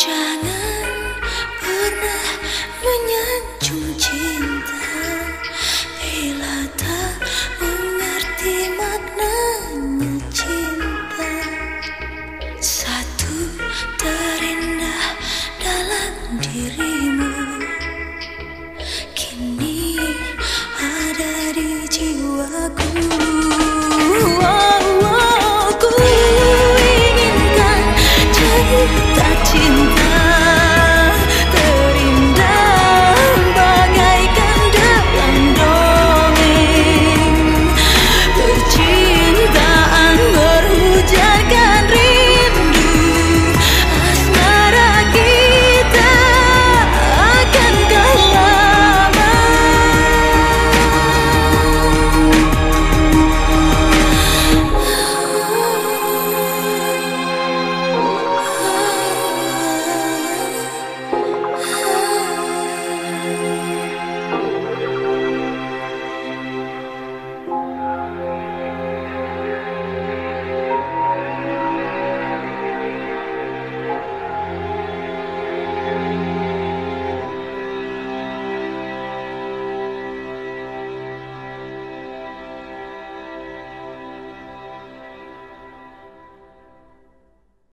Jangan pernah menyanjung cinta.